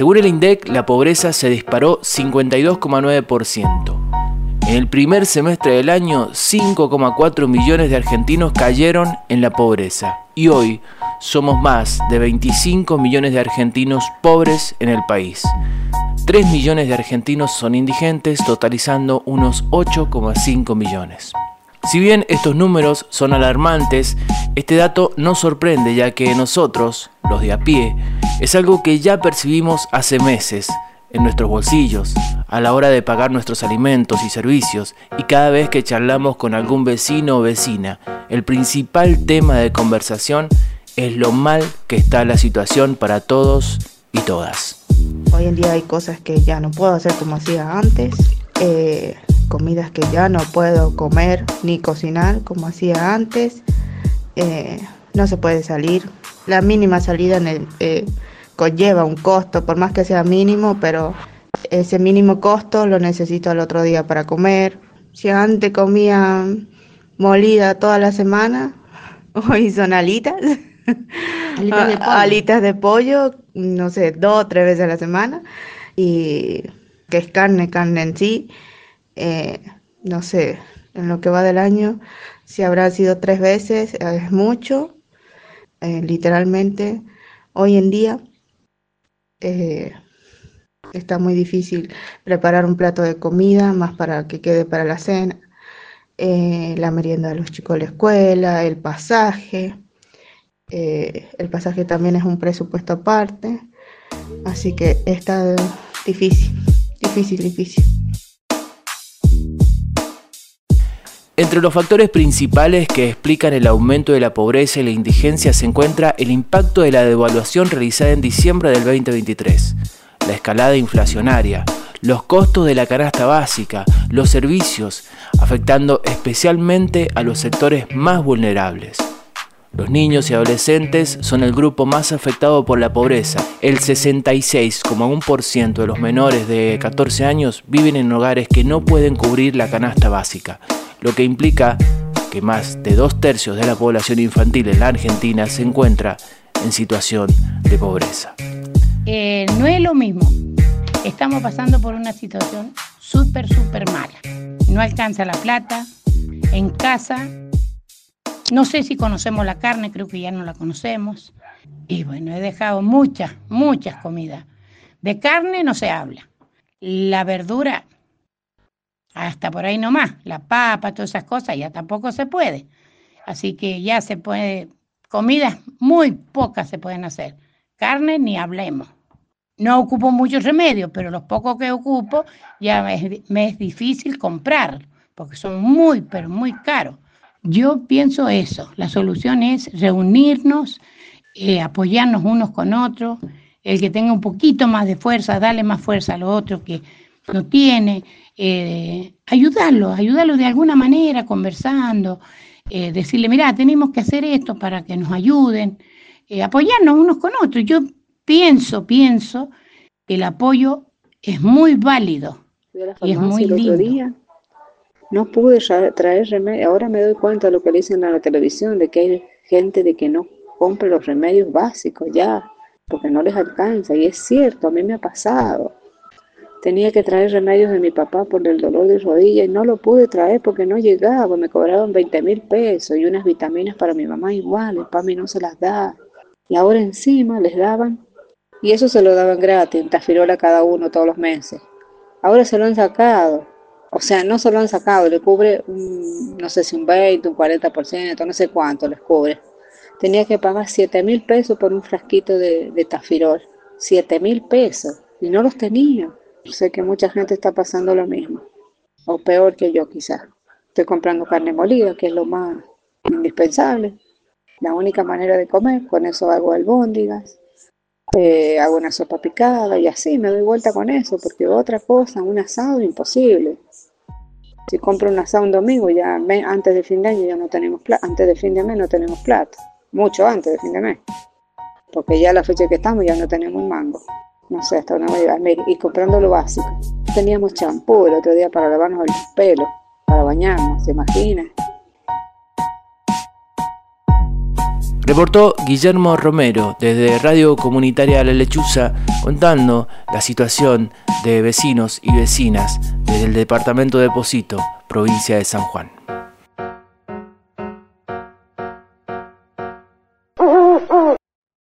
Según el INDEC, la pobreza se disparó 52,9%. En el primer semestre del año, 5,4 millones de argentinos cayeron en la pobreza y hoy somos más de 25 millones de argentinos pobres en el país. 3 millones de argentinos son indigentes, totalizando unos 8,5 millones. Si bien estos números son alarmantes, este dato no sorprende ya que nosotros, los de a pie, es algo que ya percibimos hace meses en nuestros bolsillos, a la hora de pagar nuestros alimentos y servicios, y cada vez que charlamos con algún vecino o vecina, el principal tema de conversación es lo mal que está la situación para todos y todas. Hoy en día hay cosas que ya no puedo hacer como hacía antes, eh, comidas que ya no puedo comer ni cocinar como hacía antes, eh, no se puede salir, la mínima salida en el... Eh, conlleva un costo, por más que sea mínimo, pero ese mínimo costo lo necesito al otro día para comer. Si antes comía molida toda la semana, hoy son alitas. Alitas de pollo, no sé, dos o tres veces a la semana. Y que es carne, carne en sí. Eh, no sé, en lo que va del año, si habrá sido tres veces, es mucho. Eh, literalmente, hoy en día eh, está muy difícil preparar un plato de comida, más para que quede para la cena, la merienda de los chicos de la escuela, el pasaje. El pasaje también es un presupuesto aparte, así que está difícil, difícil, difícil. Entre los factores principales que explican el aumento de la pobreza y la indigencia se encuentra el impacto de la devaluación realizada en diciembre del 2023, la escalada inflacionaria, los costos de la canasta básica, los servicios, afectando especialmente a los sectores más vulnerables. Los niños y adolescentes son el grupo más afectado por la pobreza. El 66,1% de los menores de 14 años viven en hogares que no pueden cubrir la canasta básica lo que implica que más de dos tercios de la población infantil en la Argentina se encuentra en situación de pobreza. Eh, no es lo mismo. Estamos pasando por una situación súper, súper mala. No alcanza la plata. En casa, no sé si conocemos la carne, creo que ya no la conocemos. Y bueno, he dejado muchas, muchas comidas. De carne no se habla. La verdura, hasta por ahí nomás, la papa, todas esas cosas, ya tampoco se puede. Así que ya se puede, comidas muy pocas se pueden hacer. Carne ni hablemos. No ocupo muchos remedios, pero los pocos que ocupo ya me es, difícil comprar, porque son muy, pero muy caros. Yo pienso eso, la solución es reunirnos, eh, apoyarnos unos con otros, el que tenga un poquito más de fuerza, darle más fuerza a los otros que no tiene, eh, ayudarlo, ayudarlo de alguna manera, conversando, eh, decirle, mira, tenemos que hacer esto para que nos ayuden, eh, apoyarnos unos con otros. Yo pienso, pienso que el apoyo es muy válido y es muy lindo. no pude traer remedio, ahora me doy cuenta de lo que dicen en la televisión, de que hay gente de que no compra los remedios básicos ya, porque no les alcanza, y es cierto, a mí me ha pasado Tenía que traer remedios de mi papá por el dolor de rodilla y no lo pude traer porque no llegaba. Me cobraron 20 mil pesos y unas vitaminas para mi mamá igual. El PAMI no se las da. Y ahora encima les daban. Y eso se lo daban gratis, tafirola cada uno todos los meses. Ahora se lo han sacado. O sea, no se lo han sacado. Le cubre, no sé si un 20, un 40%, no sé cuánto les cubre. Tenía que pagar 7 mil pesos por un frasquito de, de tafirol. 7 mil pesos. Y no los tenía. Sé que mucha gente está pasando lo mismo, o peor que yo quizás. Estoy comprando carne molida, que es lo más indispensable, la única manera de comer, con eso hago albóndigas, eh, hago una sopa picada y así me doy vuelta con eso, porque otra cosa, un asado imposible. Si compro un asado un domingo, ya antes de fin de año ya no tenemos plata, antes de fin de mes no tenemos plata, mucho antes de fin de mes, porque ya la fecha que estamos ya no tenemos mango no sé hasta dónde va a llegar, y comprando lo básico. Teníamos champú el otro día para lavarnos el pelo, para bañarnos, ¿se imagina? Reportó Guillermo Romero desde Radio Comunitaria La Lechuza contando la situación de vecinos y vecinas desde el departamento de Posito, provincia de San Juan.